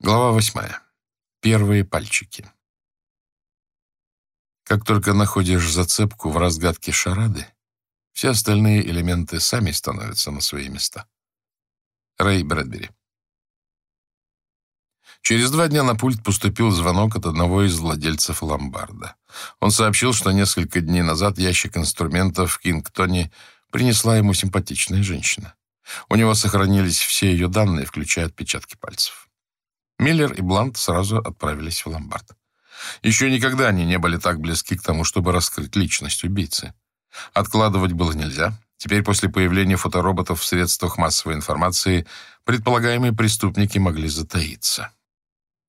Глава восьмая. Первые пальчики. Как только находишь зацепку в разгадке шарады, все остальные элементы сами становятся на свои места. Рэй Брэдбери. Через два дня на пульт поступил звонок от одного из владельцев ломбарда. Он сообщил, что несколько дней назад ящик инструментов в Кингтоне принесла ему симпатичная женщина. У него сохранились все ее данные, включая отпечатки пальцев. Миллер и Блант сразу отправились в ломбард. Еще никогда они не были так близки к тому, чтобы раскрыть личность убийцы. Откладывать было нельзя. Теперь, после появления фотороботов в средствах массовой информации, предполагаемые преступники могли затаиться.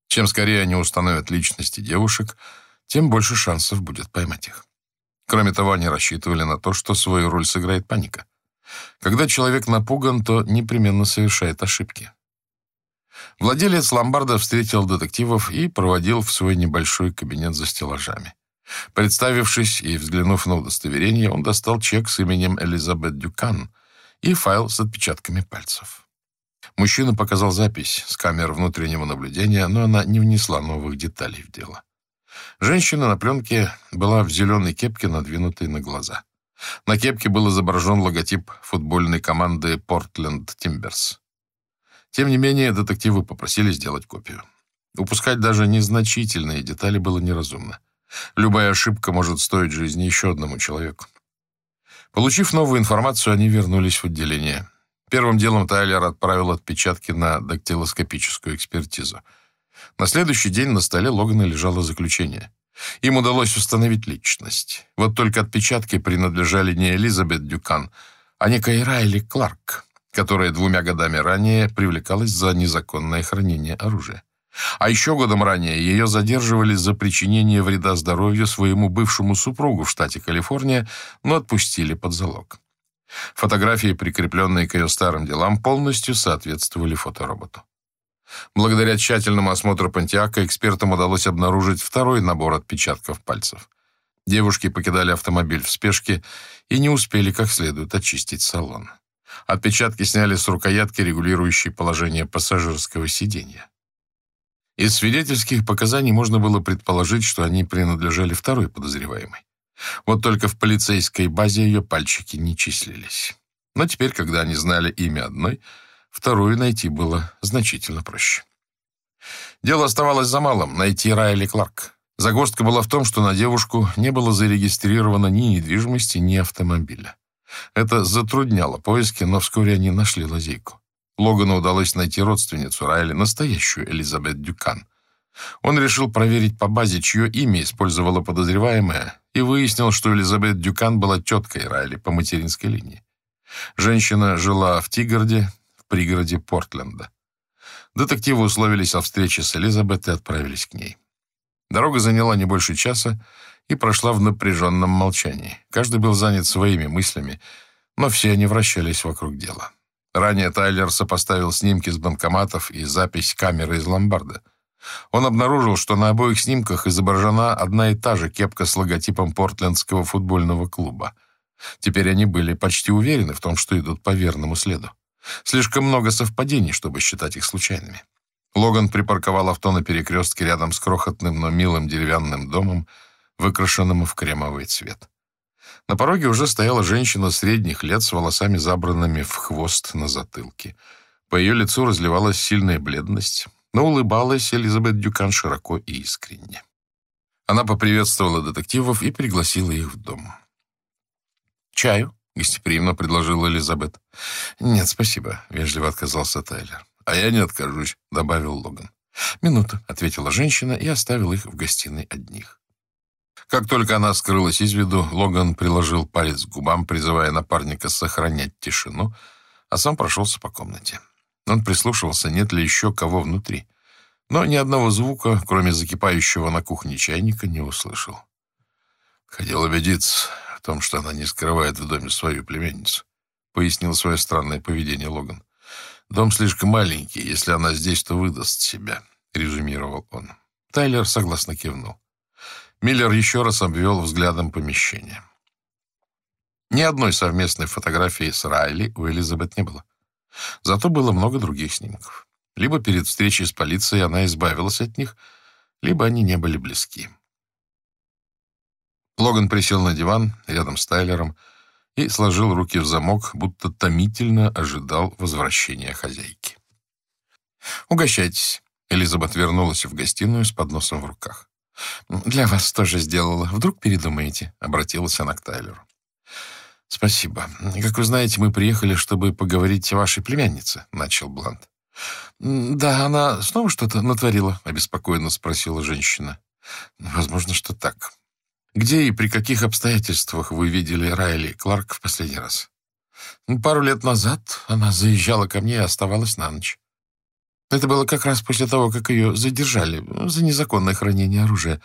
Чем скорее они установят личности девушек, тем больше шансов будет поймать их. Кроме того, они рассчитывали на то, что свою роль сыграет паника. Когда человек напуган, то непременно совершает ошибки. Владелец ломбарда встретил детективов и проводил в свой небольшой кабинет за стеллажами. Представившись и взглянув на удостоверение, он достал чек с именем Элизабет Дюкан и файл с отпечатками пальцев. Мужчина показал запись с камер внутреннего наблюдения, но она не внесла новых деталей в дело. Женщина на пленке была в зеленой кепке, надвинутой на глаза. На кепке был изображен логотип футбольной команды «Портленд Тимберс». Тем не менее, детективы попросили сделать копию. Упускать даже незначительные детали было неразумно. Любая ошибка может стоить жизни еще одному человеку. Получив новую информацию, они вернулись в отделение. Первым делом Тайлер отправил отпечатки на дактилоскопическую экспертизу. На следующий день на столе Логана лежало заключение. Им удалось установить личность. Вот только отпечатки принадлежали не Элизабет Дюкан, а некой Райли Кларк которая двумя годами ранее привлекалась за незаконное хранение оружия. А еще годом ранее ее задерживали за причинение вреда здоровью своему бывшему супругу в штате Калифорния, но отпустили под залог. Фотографии, прикрепленные к ее старым делам, полностью соответствовали фотороботу. Благодаря тщательному осмотру Пантиака экспертам удалось обнаружить второй набор отпечатков пальцев. Девушки покидали автомобиль в спешке и не успели как следует очистить салон. Отпечатки сняли с рукоятки, регулирующей положение пассажирского сиденья. Из свидетельских показаний можно было предположить, что они принадлежали второй подозреваемой. Вот только в полицейской базе ее пальчики не числились. Но теперь, когда они знали имя одной, вторую найти было значительно проще. Дело оставалось за малым — найти Райли Кларк. Загвоздка была в том, что на девушку не было зарегистрировано ни недвижимости, ни автомобиля. Это затрудняло поиски, но вскоре они нашли лазейку. Логану удалось найти родственницу Райли, настоящую Элизабет Дюкан. Он решил проверить по базе, чье имя использовала подозреваемая, и выяснил, что Элизабет Дюкан была теткой Райли по материнской линии. Женщина жила в Тигарде, в пригороде Портленда. Детективы условились о встрече с Элизабет и отправились к ней. Дорога заняла не больше часа, и прошла в напряженном молчании. Каждый был занят своими мыслями, но все они вращались вокруг дела. Ранее Тайлер сопоставил снимки с банкоматов и запись камеры из ломбарда. Он обнаружил, что на обоих снимках изображена одна и та же кепка с логотипом Портлендского футбольного клуба. Теперь они были почти уверены в том, что идут по верному следу. Слишком много совпадений, чтобы считать их случайными. Логан припарковал авто на перекрестке рядом с крохотным, но милым деревянным домом, выкрашенному в кремовый цвет. На пороге уже стояла женщина средних лет с волосами забранными в хвост на затылке. По ее лицу разливалась сильная бледность, но улыбалась Элизабет Дюкан широко и искренне. Она поприветствовала детективов и пригласила их в дом. «Чаю?» — гостеприимно предложила Элизабет. «Нет, спасибо», — вежливо отказался Тайлер. «А я не откажусь», — добавил Логан. «Минута», — ответила женщина и оставила их в гостиной одних. Как только она скрылась из виду, Логан приложил палец к губам, призывая напарника сохранять тишину, а сам прошелся по комнате. Он прислушивался, нет ли еще кого внутри. Но ни одного звука, кроме закипающего на кухне чайника, не услышал. Хотел убедиться в том, что она не скрывает в доме свою племянницу, пояснил свое странное поведение Логан. Дом слишком маленький, если она здесь, то выдаст себя, резюмировал он. Тайлер согласно кивнул. Миллер еще раз обвел взглядом помещение. Ни одной совместной фотографии с Райли у Элизабет не было. Зато было много других снимков. Либо перед встречей с полицией она избавилась от них, либо они не были близки. Логан присел на диван рядом с Тайлером и сложил руки в замок, будто томительно ожидал возвращения хозяйки. «Угощайтесь». Элизабет вернулась в гостиную с подносом в руках. «Для вас тоже сделала. Вдруг передумаете?» — обратилась она к Тайлеру. «Спасибо. Как вы знаете, мы приехали, чтобы поговорить о вашей племяннице», — начал Блант. «Да, она снова что-то натворила?» — обеспокоенно спросила женщина. «Возможно, что так. Где и при каких обстоятельствах вы видели Райли Кларк в последний раз? Пару лет назад она заезжала ко мне и оставалась на ночь. Это было как раз после того, как ее задержали за незаконное хранение оружия.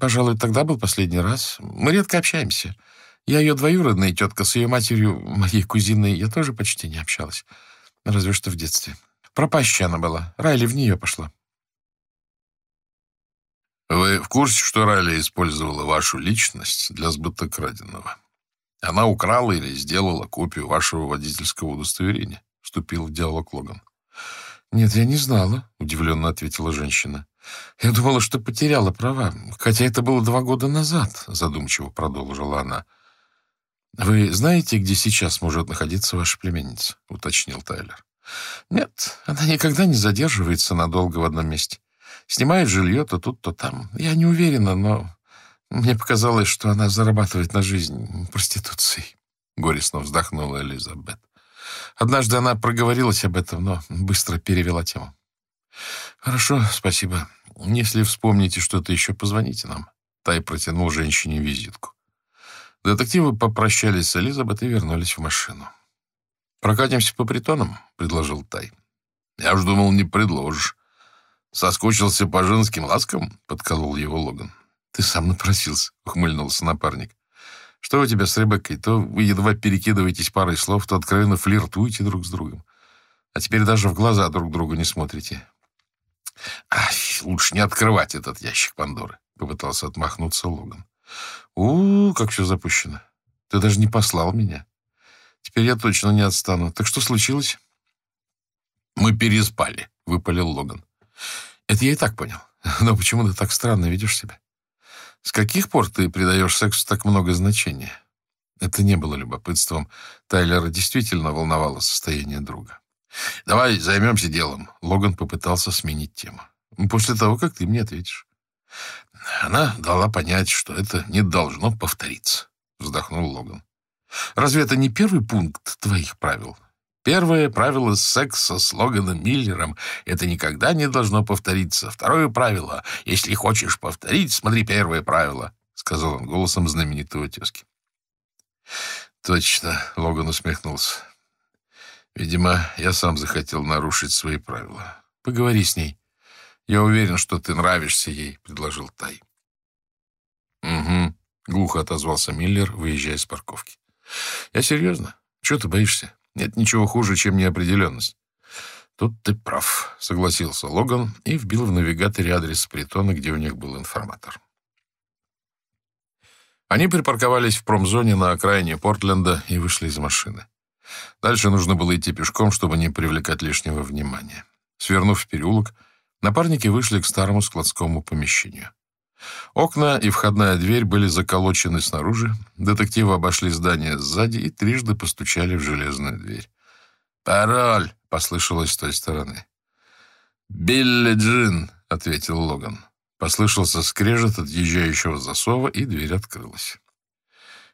Пожалуй, тогда был последний раз. Мы редко общаемся. Я ее двоюродная тетка с ее матерью, моей кузиной, я тоже почти не общалась. Разве что в детстве. Пропащая она была. Райли в нее пошла. Вы в курсе, что Райли использовала вашу личность для сбыта краденого? Она украла или сделала копию вашего водительского удостоверения? Вступил в диалог Логан. «Нет, я не знала», — удивленно ответила женщина. «Я думала, что потеряла права, хотя это было два года назад», — задумчиво продолжила она. «Вы знаете, где сейчас может находиться ваша племянница?» — уточнил Тайлер. «Нет, она никогда не задерживается надолго в одном месте. Снимает жилье то тут, то там. Я не уверена, но мне показалось, что она зарабатывает на жизнь проституцией. Горестно вздохнула Элизабет. Однажды она проговорилась об этом, но быстро перевела тему. «Хорошо, спасибо. Если вспомните что-то еще, позвоните нам». Тай протянул женщине визитку. Детективы попрощались с Элизабет и вернулись в машину. «Прокатимся по притонам», — предложил Тай. «Я уж думал, не предложишь. «Соскучился по женским ласкам?» — подколол его Логан. «Ты сам напросился», — ухмыльнулся напарник. «Что у тебя с Ребеккой? То вы едва перекидываетесь парой слов, то откровенно флиртуете друг с другом. А теперь даже в глаза друг другу не смотрите». «Ай, лучше не открывать этот ящик Пандоры», — попытался отмахнуться Логан. у, -у как все запущено. Ты даже не послал меня. Теперь я точно не отстану. Так что случилось?» «Мы переспали», — выпалил Логан. Это я и так понял. Но почему ты так странно ведешь себя? С каких пор ты придаешь сексу так много значения? Это не было любопытством. Тайлера действительно волновало состояние друга. «Давай займемся делом». Логан попытался сменить тему. «После того, как ты мне ответишь». Она дала понять, что это не должно повториться, вздохнул Логан. «Разве это не первый пункт твоих правил? Первое правило секса с Логаном Миллером — это никогда не должно повториться. Второе правило — если хочешь повторить, смотри первое правило, — сказал он голосом знаменитого тезки. Точно, — Логан усмехнулся. Видимо, я сам захотел нарушить свои правила. Поговори с ней. Я уверен, что ты нравишься ей, — предложил Тай. Угу, — глухо отозвался Миллер, выезжая с парковки. Я серьезно. Чего ты боишься? Нет ничего хуже, чем неопределенность. Тут ты прав, согласился Логан и вбил в навигаторе адрес притона, где у них был информатор. Они припарковались в промзоне на окраине Портленда и вышли из машины. Дальше нужно было идти пешком, чтобы не привлекать лишнего внимания. Свернув в переулок, напарники вышли к старому складскому помещению. Окна и входная дверь были заколочены снаружи. Детективы обошли здание сзади и трижды постучали в железную дверь. «Пароль!» — послышалось с той стороны. «Билли Джин!» — ответил Логан. Послышался скрежет отъезжающего засова, и дверь открылась.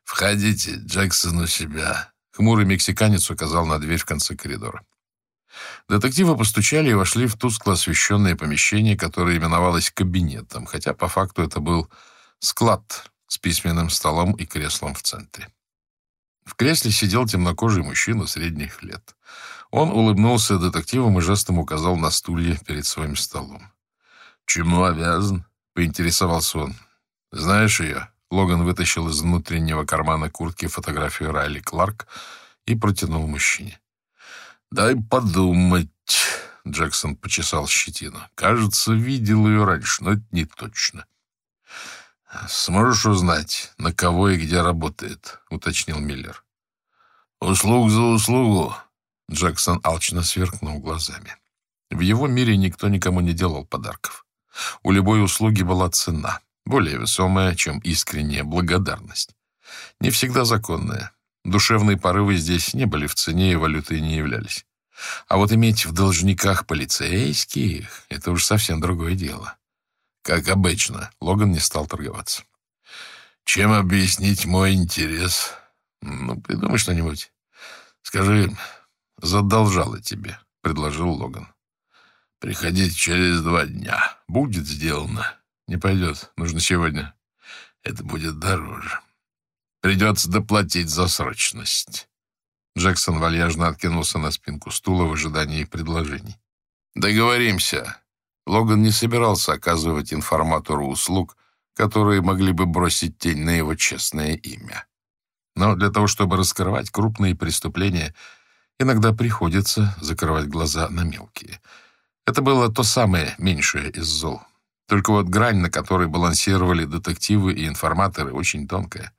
«Входите, Джексон у себя!» Хмурый мексиканец указал на дверь в конце коридора. Детективы постучали и вошли в тускло освещенное помещение, которое именовалось кабинетом, хотя по факту это был склад с письменным столом и креслом в центре. В кресле сидел темнокожий мужчина средних лет. Он улыбнулся детективам и жестом указал на стулья перед своим столом. «Чему обязан?» — поинтересовался он. «Знаешь ее?» Логан вытащил из внутреннего кармана куртки фотографию Райли Кларк и протянул мужчине. «Дай подумать», — Джексон почесал щетину. «Кажется, видел ее раньше, но это не точно». «Сможешь узнать, на кого и где работает?» — уточнил Миллер. «Услуг за услугу», — Джексон алчно сверкнул глазами. В его мире никто никому не делал подарков. У любой услуги была цена, более весомая, чем искренняя благодарность. Не всегда законная. Душевные порывы здесь не были в цене и валютой не являлись. А вот иметь в должниках полицейских — это уж совсем другое дело. Как обычно, Логан не стал торговаться. Чем объяснить мой интерес? Ну, придумай что-нибудь. Скажи, задолжала тебе, — предложил Логан. Приходить через два дня. Будет сделано. Не пойдет. Нужно сегодня. Это будет дороже. Придется доплатить за срочность. Джексон вальяжно откинулся на спинку стула в ожидании предложений. «Договоримся». Логан не собирался оказывать информатору услуг, которые могли бы бросить тень на его честное имя. Но для того, чтобы раскрывать крупные преступления, иногда приходится закрывать глаза на мелкие. Это было то самое меньшее из зол. Только вот грань, на которой балансировали детективы и информаторы, очень тонкая.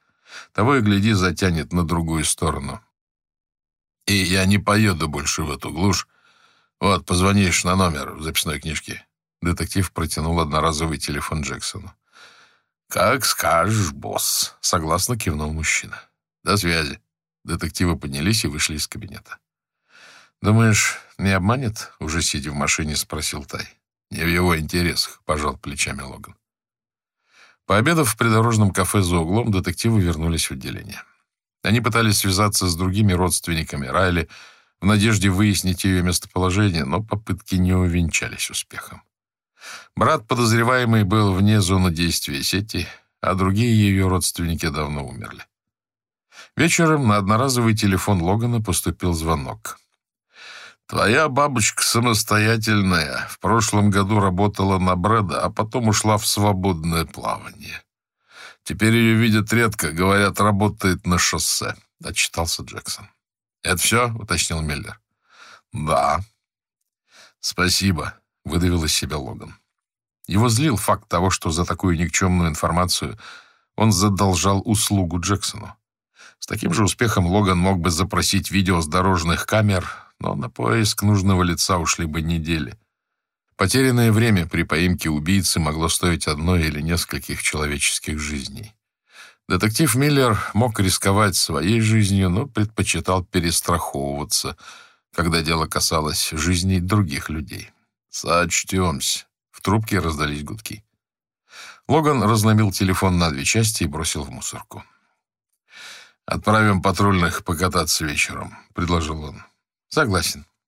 Того и гляди, затянет на другую сторону. И я не поеду больше в эту глушь. Вот, позвонишь на номер в записной книжке. Детектив протянул одноразовый телефон Джексону. «Как скажешь, босс», — согласно кивнул мужчина. «До связи». Детективы поднялись и вышли из кабинета. «Думаешь, не обманет?» — уже сидя в машине, спросил Тай. «Не в его интересах», — пожал плечами Логан. Пообедав в придорожном кафе за углом, детективы вернулись в отделение. Они пытались связаться с другими родственниками Райли в надежде выяснить ее местоположение, но попытки не увенчались успехом. Брат подозреваемый был вне зоны действия сети, а другие ее родственники давно умерли. Вечером на одноразовый телефон Логана поступил звонок. «Твоя бабочка самостоятельная. В прошлом году работала на Брэда, а потом ушла в свободное плавание. Теперь ее видят редко, говорят, работает на шоссе», — отчитался Джексон. «Это все?» — уточнил Миллер. «Да». «Спасибо», — выдавил из себя Логан. Его злил факт того, что за такую никчемную информацию он задолжал услугу Джексону. С таким же успехом Логан мог бы запросить видео с дорожных камер, но на поиск нужного лица ушли бы недели. Потерянное время при поимке убийцы могло стоить одной или нескольких человеческих жизней. Детектив Миллер мог рисковать своей жизнью, но предпочитал перестраховываться, когда дело касалось жизней других людей. «Сочтемся». В трубке раздались гудки. Логан разломил телефон на две части и бросил в мусорку. «Отправим патрульных покататься вечером», — предложил он. «Согласен»,